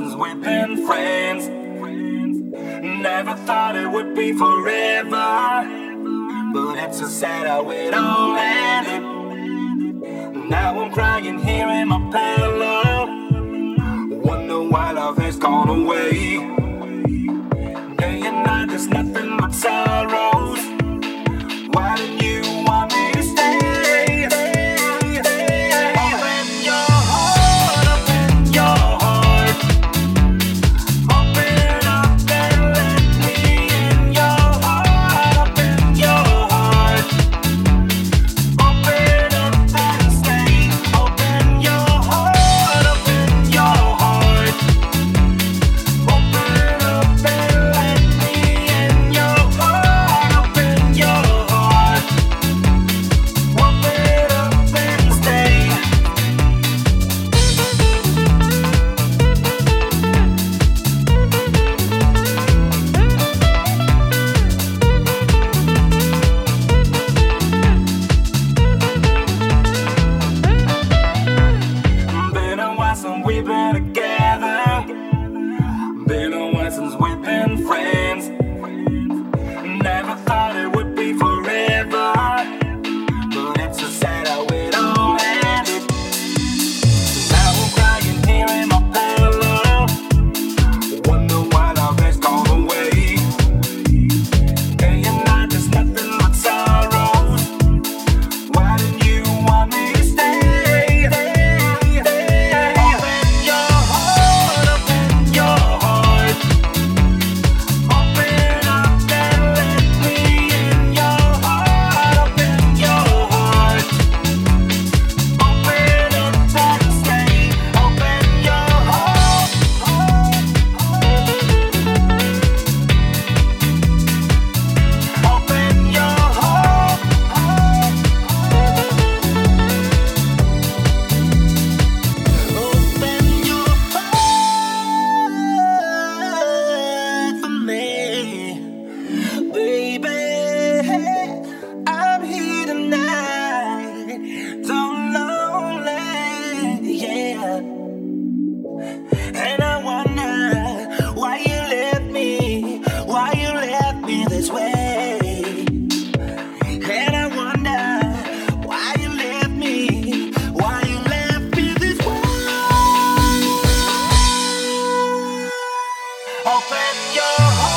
we've been friends. Never thought it would be forever. But it's so sad how all. Now I'm crying here in my pillow. Wonder why love has gone away. And I wonder why you left me, why you left me this way. Open your heart.